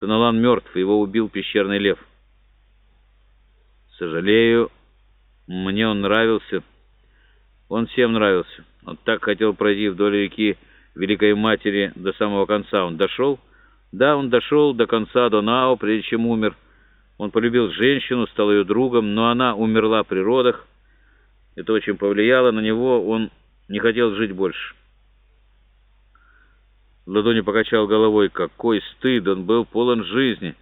Таналан мертв, его убил пещерный лев. Сожалею, мне он нравился. Он всем нравился. Он так хотел пройти вдоль реки Великой Матери до самого конца. Он дошел? Да, он дошел до конца Донао, прежде чем умер. Он полюбил женщину, стал ее другом, но она умерла при родах. Это очень повлияло на него, он не хотел жить больше. Ладони покачал головой. Какой стыд! Он был полон жизни.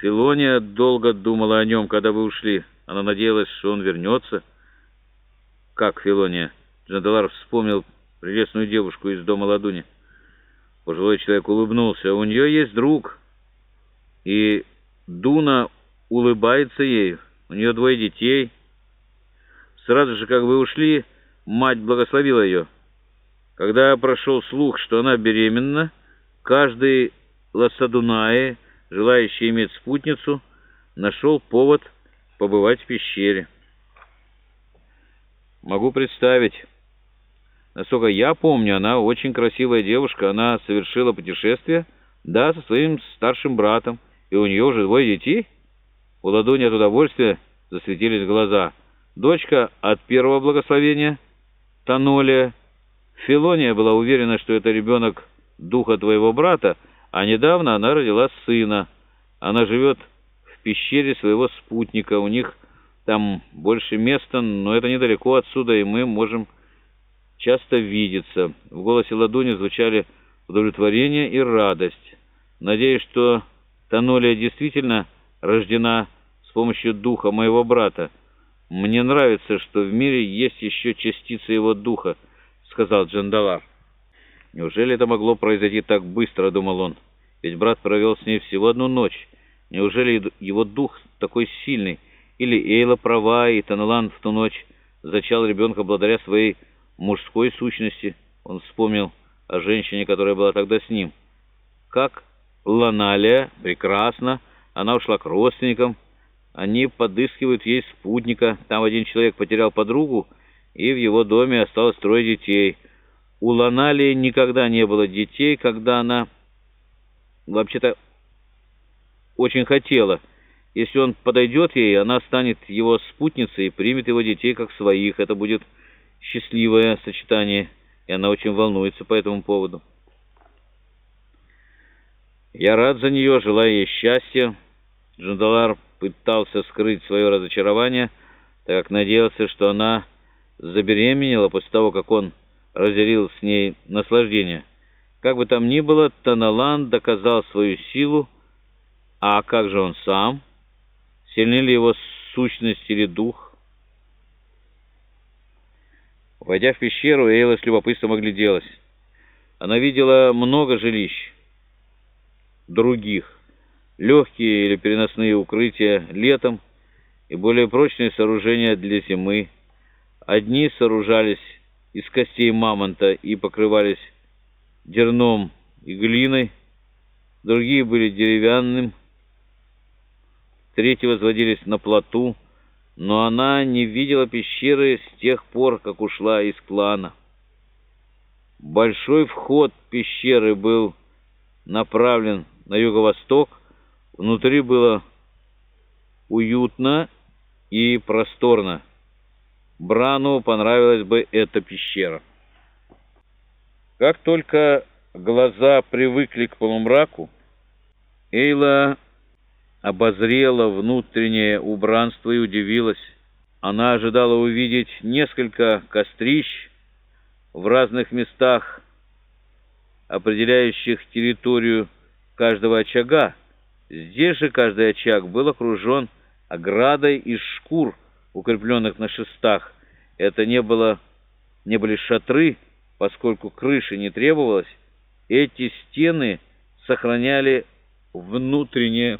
Филония долго думала о нем, когда вы ушли. Она надеялась, что он вернется. Как Филония? Джандалар вспомнил прелестную девушку из дома Ладуни. Пожилой человек улыбнулся. У нее есть друг. И Дуна улыбается ей. У нее двое детей. Сразу же, как вы ушли, мать благословила ее. Когда прошел слух, что она беременна, каждый лассадунае, желающий иметь спутницу, нашел повод побывать в пещере. Могу представить. Насколько я помню, она очень красивая девушка. Она совершила путешествие, да, со своим старшим братом. И у нее уже двое детей. У ладони от удовольствия засветились глаза. Дочка от первого благословения, Танолия, Филония была уверена, что это ребенок духа твоего брата, а недавно она родила сына. Она живет в пещере своего спутника. У них там больше места, но это недалеко отсюда, и мы можем часто видеться. В голосе Ладуни звучали удовлетворение и радость. Надеюсь, что Танолия действительно рождена с помощью духа моего брата. Мне нравится, что в мире есть еще частица его духа — сказал Джандалар. «Неужели это могло произойти так быстро?» — думал он. «Ведь брат провел с ней всего одну ночь. Неужели его дух такой сильный? Или Эйла права, и Таналан в ту ночь зачал ребенка благодаря своей мужской сущности?» Он вспомнил о женщине, которая была тогда с ним. «Как Ланалия, прекрасно, она ушла к родственникам. Они подыскивают ей спутника. Там один человек потерял подругу, и в его доме осталось трое детей. У Ланали никогда не было детей, когда она вообще-то очень хотела. Если он подойдет ей, она станет его спутницей и примет его детей как своих. Это будет счастливое сочетание, и она очень волнуется по этому поводу. Я рад за нее, желаю ей счастья. Джандалар пытался скрыть свое разочарование, так как надеялся, что она забеременела после того, как он разделил с ней наслаждение. Как бы там ни было, Таналан доказал свою силу, а как же он сам? Сильны ли его сущность или дух? Войдя в пещеру, Эйла с любопытством огляделась. Она видела много жилищ, других, легкие или переносные укрытия летом и более прочные сооружения для зимы, Одни сооружались из костей мамонта и покрывались дерном и глиной, другие были деревянным, третьи возводились на плоту, но она не видела пещеры с тех пор, как ушла из клана. Большой вход пещеры был направлен на юго-восток, внутри было уютно и просторно. Брану понравилась бы эта пещера. Как только глаза привыкли к полумраку, Эйла обозрела внутреннее убранство и удивилась. Она ожидала увидеть несколько кострищ в разных местах, определяющих территорию каждого очага. Здесь же каждый очаг был окружен оградой из шкур, укрепленных на шестах. Это не, было, не были шатры, поскольку крыши не требовалось. Эти стены сохраняли внутреннее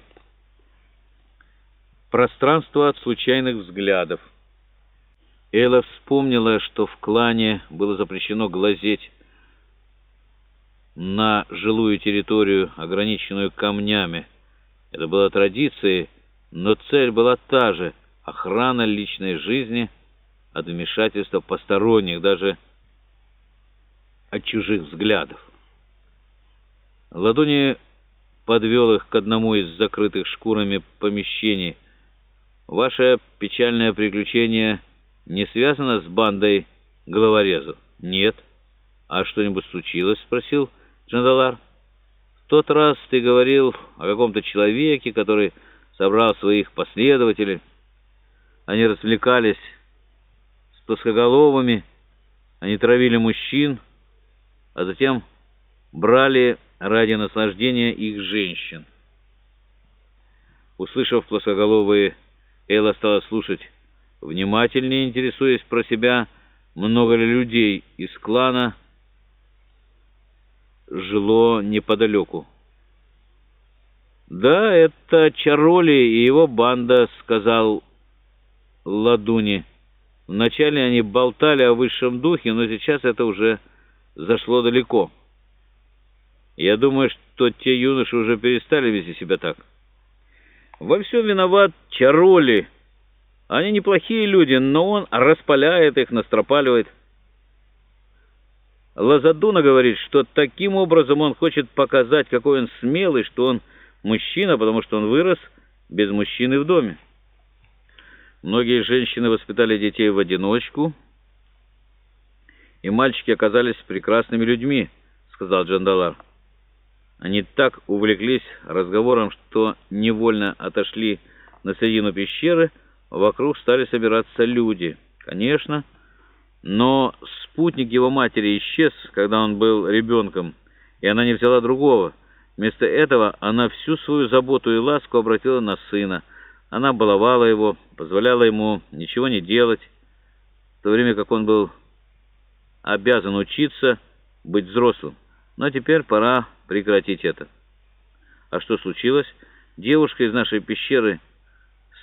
пространство от случайных взглядов. Элла вспомнила, что в клане было запрещено глазеть на жилую территорию, ограниченную камнями. Это была традицией, но цель была та же — охрана личной жизни от вмешательства посторонних, даже от чужих взглядов. Ладони подвел их к одному из закрытых шкурами помещений. «Ваше печальное приключение не связано с бандой головорезов?» «Нет». «А что-нибудь случилось?» — спросил Джандалар. «В тот раз ты говорил о каком-то человеке, который собрал своих последователей. Они развлекались плоскоголовыми, они травили мужчин, а затем брали ради наслаждения их женщин. Услышав плоскоголовые, Элла стала слушать, внимательнее интересуясь про себя, много ли людей из клана жило неподалеку. «Да, это Чароли и его банда», — сказал Ладуни. Вначале они болтали о высшем духе, но сейчас это уже зашло далеко. Я думаю, что те юноши уже перестали вести себя так. Во всем виноват Чароли. Они неплохие люди, но он распаляет их, настропаливает. Лазадуна говорит, что таким образом он хочет показать, какой он смелый, что он мужчина, потому что он вырос без мужчины в доме. Многие женщины воспитали детей в одиночку, и мальчики оказались прекрасными людьми, сказал Джандалар. Они так увлеклись разговором, что невольно отошли на середину пещеры, вокруг стали собираться люди. Конечно, но спутник его матери исчез, когда он был ребенком, и она не взяла другого. Вместо этого она всю свою заботу и ласку обратила на сына. Она баловала его, позволяла ему ничего не делать, в то время как он был обязан учиться быть взрослым. Но теперь пора прекратить это. А что случилось? Девушка из нашей пещеры